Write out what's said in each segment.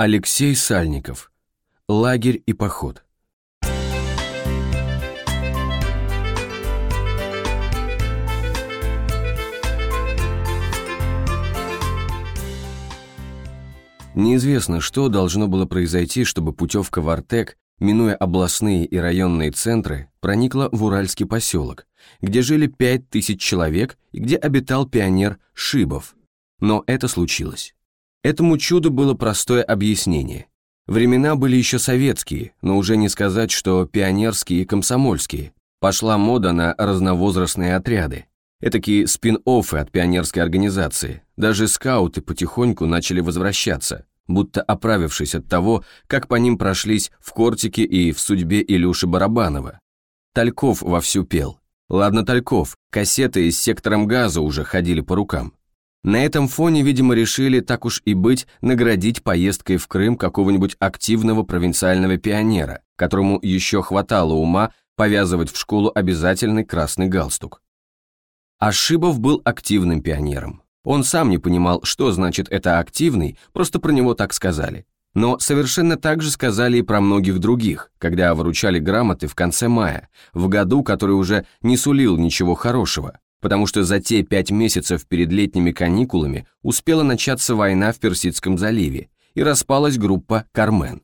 Алексей Сальников. Лагерь и поход. Неизвестно, что должно было произойти, чтобы путевка в Артек, минуя областные и районные центры, проникла в Уральский поселок, где жили пять тысяч человек и где обитал пионер Шибов. Но это случилось. Этому чуду было простое объяснение. Времена были еще советские, но уже не сказать, что пионерские и комсомольские. Пошла мода на разновозрастные отряды. Этакие спин-оффы от пионерской организации. Даже скауты потихоньку начали возвращаться, будто оправившись от того, как по ним прошлись в Кортике и в судьбе Илюши Барабанова. Тальков вовсю пел. Ладно, Тальков, кассеты с сектором газа уже ходили по рукам. На этом фоне, видимо, решили, так уж и быть, наградить поездкой в Крым какого-нибудь активного провинциального пионера, которому еще хватало ума повязывать в школу обязательный красный галстук. Ашибов был активным пионером. Он сам не понимал, что значит это активный, просто про него так сказали. Но совершенно так же сказали и про многих других, когда выручали грамоты в конце мая, в году, который уже не сулил ничего хорошего, потому что за те пять месяцев перед летними каникулами успела начаться война в Персидском заливе, и распалась группа «Кармен».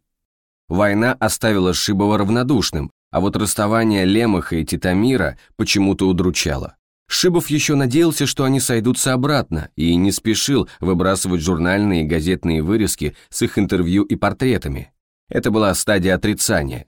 Война оставила Шибова равнодушным, а вот расставание Лемаха и Титамира почему-то удручало. Шибов еще надеялся, что они сойдутся обратно, и не спешил выбрасывать журнальные и газетные вырезки с их интервью и портретами. Это была стадия отрицания.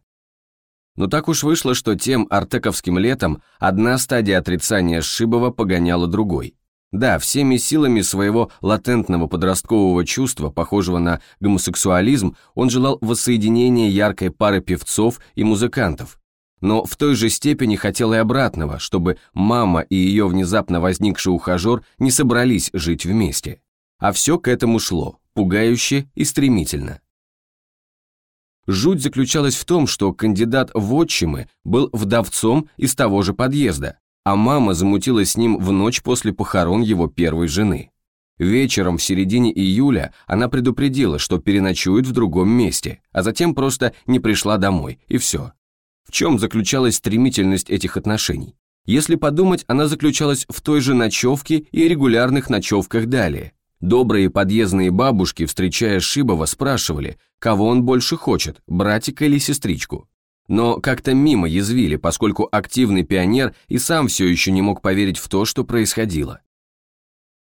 Но так уж вышло, что тем артековским летом одна стадия отрицания Шибова погоняла другой. Да, всеми силами своего латентного подросткового чувства, похожего на гомосексуализм, он желал воссоединения яркой пары певцов и музыкантов. Но в той же степени хотел и обратного, чтобы мама и ее внезапно возникший ухажер не собрались жить вместе. А все к этому шло, пугающе и стремительно. Жуть заключалась в том, что кандидат в отчимы был вдовцом из того же подъезда, а мама замутила с ним в ночь после похорон его первой жены. Вечером в середине июля она предупредила, что переночует в другом месте, а затем просто не пришла домой, и все. В чем заключалась стремительность этих отношений? Если подумать, она заключалась в той же ночевке и регулярных ночевках далее. Добрые подъездные бабушки, встречая Шибова, спрашивали, кого он больше хочет, братика или сестричку. Но как-то мимо язвили, поскольку активный пионер и сам все еще не мог поверить в то, что происходило.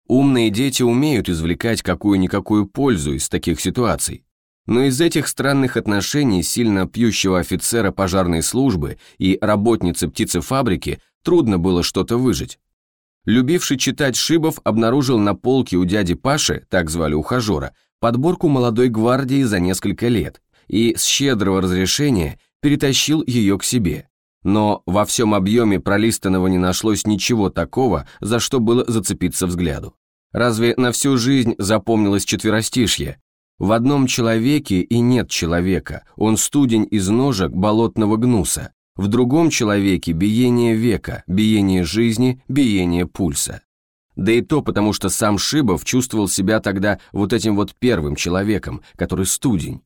Умные дети умеют извлекать какую-никакую пользу из таких ситуаций. Но из этих странных отношений сильно пьющего офицера пожарной службы и работницы птицефабрики трудно было что-то выжить. Любивший читать Шибов обнаружил на полке у дяди Паши, так звали ухажера, подборку молодой гвардии за несколько лет и с щедрого разрешения перетащил ее к себе. Но во всем объеме пролистанного не нашлось ничего такого, за что было зацепиться взгляду. Разве на всю жизнь запомнилось четверостишье? В одном человеке и нет человека, он студень из ножек болотного гнуса, в другом человеке биение века, биение жизни, биение пульса. Да и то потому, что сам Шибов чувствовал себя тогда вот этим вот первым человеком, который студень.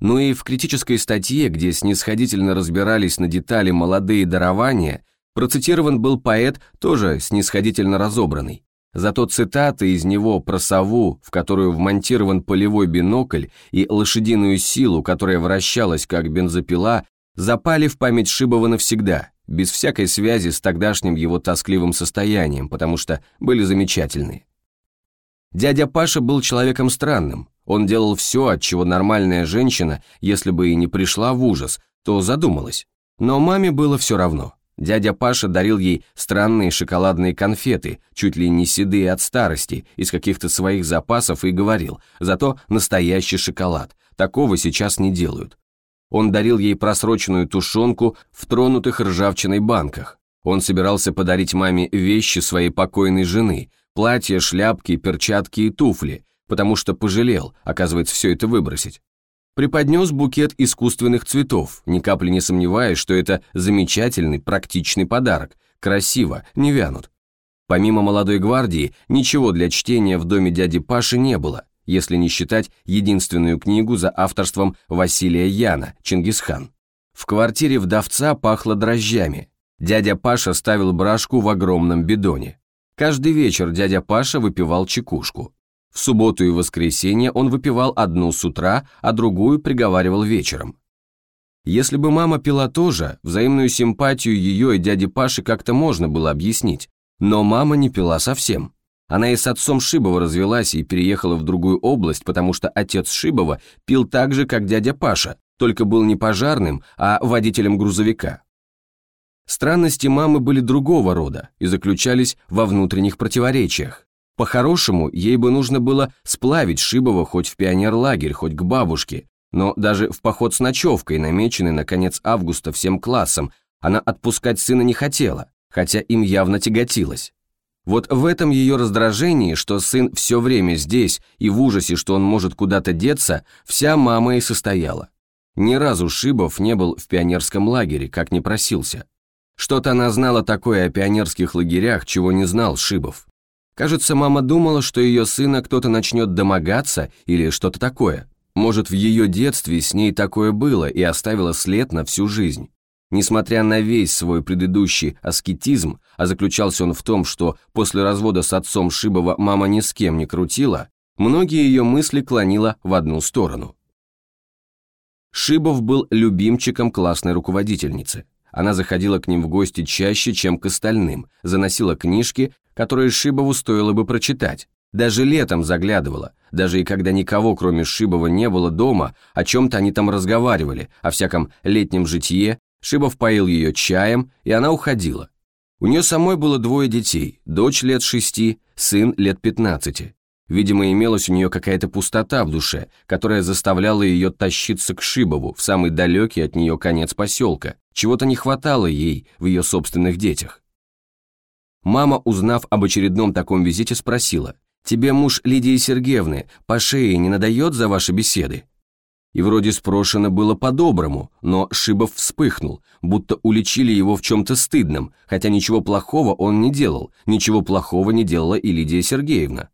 Ну и в критической статье, где снисходительно разбирались на детали молодые дарования, процитирован был поэт, тоже снисходительно разобранный. Зато цитаты из него про сову, в которую вмонтирован полевой бинокль, и лошадиную силу, которая вращалась как бензопила, запали в память Шибова навсегда, без всякой связи с тогдашним его тоскливым состоянием, потому что были замечательные. Дядя Паша был человеком странным, он делал все, от чего нормальная женщина, если бы и не пришла в ужас, то задумалась. Но маме было все равно. Дядя Паша дарил ей странные шоколадные конфеты, чуть ли не седые от старости, из каких-то своих запасов и говорил, зато настоящий шоколад, такого сейчас не делают. Он дарил ей просроченную тушенку в тронутых ржавчиной банках. Он собирался подарить маме вещи своей покойной жены, платья, шляпки, перчатки и туфли, потому что пожалел, оказывается, все это выбросить. Преподнес букет искусственных цветов, ни капли не сомневаясь, что это замечательный, практичный подарок, красиво, не вянут. Помимо молодой гвардии, ничего для чтения в доме дяди Паши не было, если не считать единственную книгу за авторством Василия Яна «Чингисхан». В квартире вдовца пахло дрожжами. Дядя Паша ставил брашку в огромном бидоне. Каждый вечер дядя Паша выпивал чекушку. В субботу и воскресенье он выпивал одну с утра, а другую приговаривал вечером. Если бы мама пила тоже, взаимную симпатию ее и дяди Паши как-то можно было объяснить. Но мама не пила совсем. Она и с отцом Шибова развелась и переехала в другую область, потому что отец Шибова пил так же, как дядя Паша, только был не пожарным, а водителем грузовика. Странности мамы были другого рода и заключались во внутренних противоречиях. По-хорошему, ей бы нужно было сплавить Шибова хоть в пионерлагерь, хоть к бабушке, но даже в поход с ночевкой, намеченный на конец августа всем классом, она отпускать сына не хотела, хотя им явно тяготилась. Вот в этом ее раздражении, что сын все время здесь и в ужасе, что он может куда-то деться, вся мама и состояла. Ни разу Шибов не был в пионерском лагере, как не просился. Что-то она знала такое о пионерских лагерях, чего не знал Шибов. Кажется, мама думала, что ее сына кто-то начнет домогаться или что-то такое. Может, в ее детстве с ней такое было и оставило след на всю жизнь. Несмотря на весь свой предыдущий аскетизм, а заключался он в том, что после развода с отцом Шибова мама ни с кем не крутила, многие ее мысли клонила в одну сторону. Шибов был любимчиком классной руководительницы. Она заходила к ним в гости чаще, чем к остальным, заносила книжки, которые Шибову стоило бы прочитать. Даже летом заглядывала, даже и когда никого, кроме Шибова, не было дома, о чем-то они там разговаривали, о всяком летнем житье, Шибов поил ее чаем, и она уходила. У нее самой было двое детей, дочь лет шести, сын лет пятнадцати. Видимо, имелась у нее какая-то пустота в душе, которая заставляла ее тащиться к Шибову, в самый далекий от нее конец поселка. Чего-то не хватало ей в ее собственных детях. Мама, узнав об очередном таком визите, спросила, «Тебе муж Лидии Сергеевны по шее не надает за ваши беседы?» И вроде спрошено было по-доброму, но Шибов вспыхнул, будто уличили его в чем-то стыдном, хотя ничего плохого он не делал, ничего плохого не делала и Лидия Сергеевна.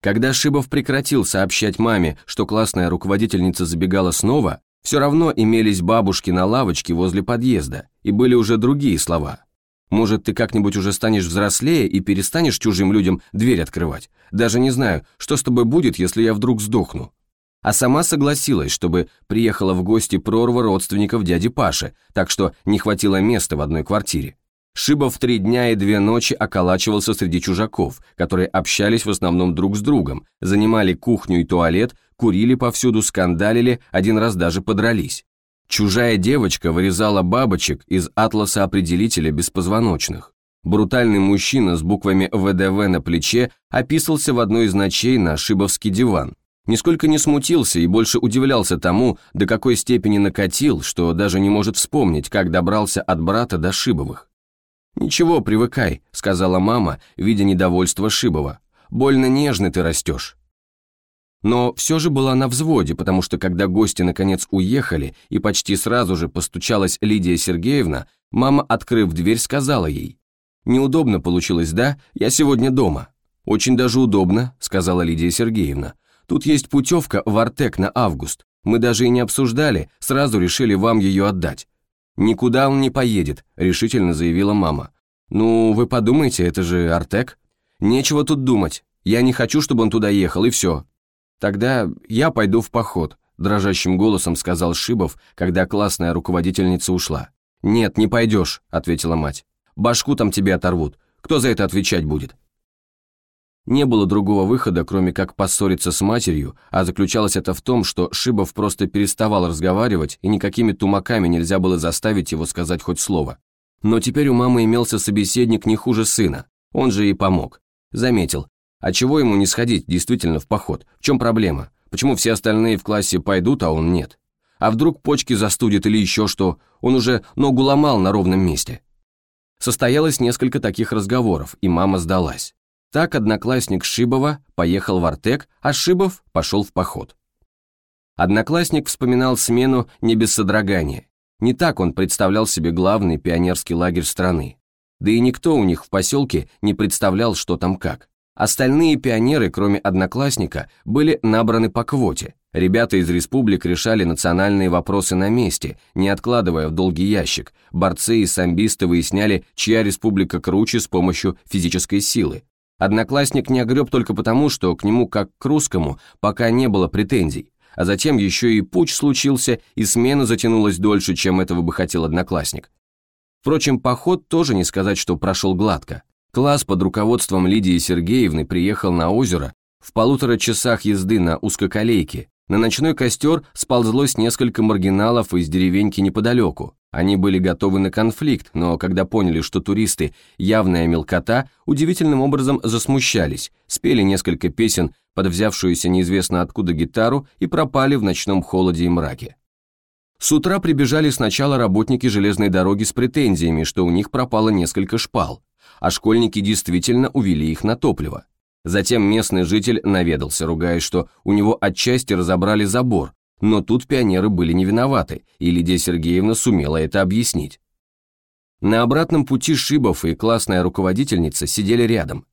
Когда Шибов прекратил сообщать маме, что классная руководительница забегала снова, все равно имелись бабушки на лавочке возле подъезда, и были уже другие слова. Может, ты как-нибудь уже станешь взрослее и перестанешь чужим людям дверь открывать? Даже не знаю, что с тобой будет, если я вдруг сдохну а сама согласилась, чтобы приехала в гости прорва родственников дяди Паши, так что не хватило места в одной квартире. Шибов три дня и две ночи околачивался среди чужаков, которые общались в основном друг с другом, занимали кухню и туалет, курили повсюду, скандалили, один раз даже подрались. Чужая девочка вырезала бабочек из атласа определителя беспозвоночных. Брутальный мужчина с буквами ВДВ на плече описался в одной из ночей на шибовский диван, Нисколько не смутился и больше удивлялся тому, до какой степени накатил, что даже не может вспомнить, как добрался от брата до Шибовых. «Ничего, привыкай», — сказала мама, видя недовольство Шибова. «Больно нежный ты растешь». Но все же была на взводе, потому что когда гости наконец уехали и почти сразу же постучалась Лидия Сергеевна, мама, открыв дверь, сказала ей, «Неудобно получилось, да? Я сегодня дома». «Очень даже удобно», — сказала Лидия Сергеевна. Тут есть путевка в Артек на август. Мы даже и не обсуждали, сразу решили вам ее отдать». «Никуда он не поедет», — решительно заявила мама. «Ну, вы подумайте, это же Артек. Нечего тут думать. Я не хочу, чтобы он туда ехал, и все». «Тогда я пойду в поход», — дрожащим голосом сказал Шибов, когда классная руководительница ушла. «Нет, не пойдешь», — ответила мать. «Башку там тебе оторвут. Кто за это отвечать будет?» Не было другого выхода, кроме как поссориться с матерью, а заключалось это в том, что Шибов просто переставал разговаривать, и никакими тумаками нельзя было заставить его сказать хоть слово. Но теперь у мамы имелся собеседник не хуже сына, он же и помог. Заметил, а чего ему не сходить действительно в поход? В чем проблема? Почему все остальные в классе пойдут, а он нет? А вдруг почки застудит или еще что? Он уже ногу ломал на ровном месте. Состоялось несколько таких разговоров, и мама сдалась. Так одноклассник Шибова поехал в Артек, а Шибов пошел в поход. Одноклассник вспоминал смену не без содрогания. Не так он представлял себе главный пионерский лагерь страны. Да и никто у них в поселке не представлял, что там как. Остальные пионеры, кроме одноклассника, были набраны по квоте. Ребята из республик решали национальные вопросы на месте, не откладывая в долгий ящик. Борцы и самбисты выясняли, чья республика круче с помощью физической силы. Одноклассник не огреб только потому, что к нему, как к русскому, пока не было претензий. А затем еще и путь случился, и смена затянулась дольше, чем этого бы хотел одноклассник. Впрочем, поход тоже не сказать, что прошел гладко. Класс под руководством Лидии Сергеевны приехал на озеро в полутора часах езды на узкоколейке. На ночной костер сползлось несколько маргиналов из деревеньки неподалеку. Они были готовы на конфликт, но когда поняли, что туристы – явная мелкота, удивительным образом засмущались, спели несколько песен под взявшуюся неизвестно откуда гитару и пропали в ночном холоде и мраке. С утра прибежали сначала работники железной дороги с претензиями, что у них пропало несколько шпал, а школьники действительно увели их на топливо. Затем местный житель наведался, ругаясь, что у него отчасти разобрали забор, но тут пионеры были не виноваты, и Лидия Сергеевна сумела это объяснить. На обратном пути Шибов и классная руководительница сидели рядом,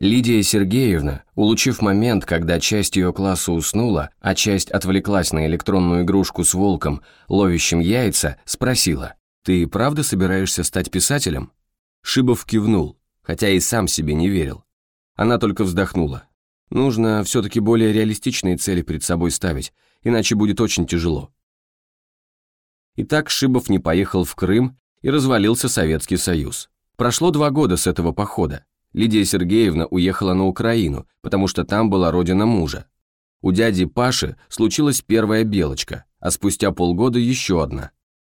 Лидия Сергеевна, улучив момент, когда часть ее класса уснула, а часть отвлеклась на электронную игрушку с волком, ловящим яйца, спросила, «Ты правда собираешься стать писателем?» Шибов кивнул, хотя и сам себе не верил. Она только вздохнула. «Нужно все-таки более реалистичные цели перед собой ставить, иначе будет очень тяжело». Итак, Шибов не поехал в Крым и развалился Советский Союз. Прошло два года с этого похода. Лидия Сергеевна уехала на Украину, потому что там была родина мужа. У дяди Паши случилась первая белочка, а спустя полгода еще одна.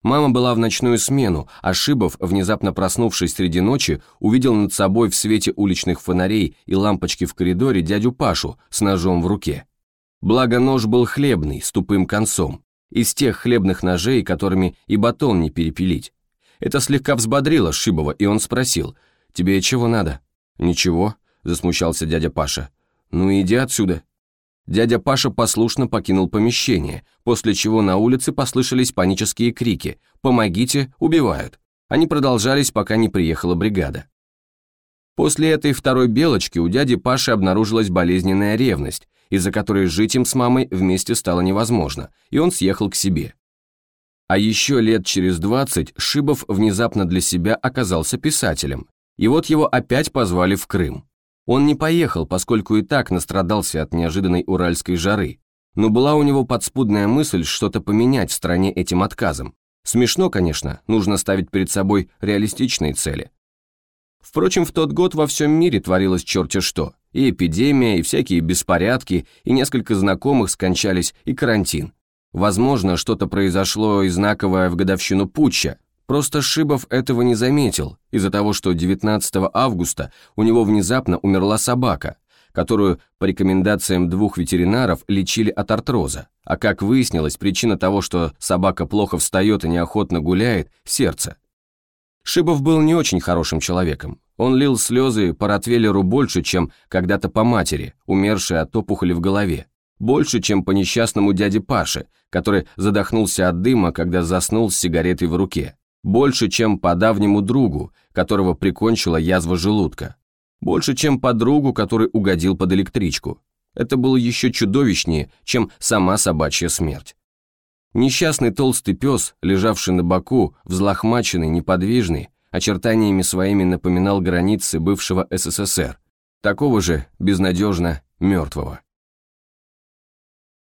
Мама была в ночную смену, а Шибов, внезапно проснувшись среди ночи, увидел над собой в свете уличных фонарей и лампочки в коридоре дядю Пашу с ножом в руке. Благо нож был хлебный, с тупым концом, из тех хлебных ножей, которыми и батон не перепилить. Это слегка взбодрило Шибова, и он спросил, «Тебе чего надо?» «Ничего», – засмущался дядя Паша. «Ну иди отсюда». Дядя Паша послушно покинул помещение, после чего на улице послышались панические крики «Помогите, убивают!». Они продолжались, пока не приехала бригада. После этой второй белочки у дяди Паши обнаружилась болезненная ревность, из-за которой жить им с мамой вместе стало невозможно, и он съехал к себе. А еще лет через двадцать Шибов внезапно для себя оказался писателем, и вот его опять позвали в Крым. Он не поехал, поскольку и так настрадался от неожиданной уральской жары, но была у него подспудная мысль что-то поменять в стране этим отказом. Смешно, конечно, нужно ставить перед собой реалистичные цели. Впрочем, в тот год во всем мире творилось черти что. И эпидемия, и всякие беспорядки, и несколько знакомых скончались, и карантин. Возможно, что-то произошло и знаковое в годовщину путча, Просто Шибов этого не заметил, из-за того, что 19 августа у него внезапно умерла собака, которую по рекомендациям двух ветеринаров лечили от артроза. А как выяснилось, причина того, что собака плохо встает и неохотно гуляет – сердце. Шибов был не очень хорошим человеком. Он лил слезы по Ротвейлеру больше, чем когда-то по матери, умершей от опухоли в голове. Больше, чем по несчастному дяде Паше, который задохнулся от дыма, когда заснул с сигаретой в руке. Больше, чем по давнему другу, которого прикончила язва желудка. Больше, чем по другу, который угодил под электричку. Это было еще чудовищнее, чем сама собачья смерть. Несчастный толстый пес, лежавший на боку, взлохмаченный, неподвижный, очертаниями своими напоминал границы бывшего СССР, такого же безнадежно мертвого.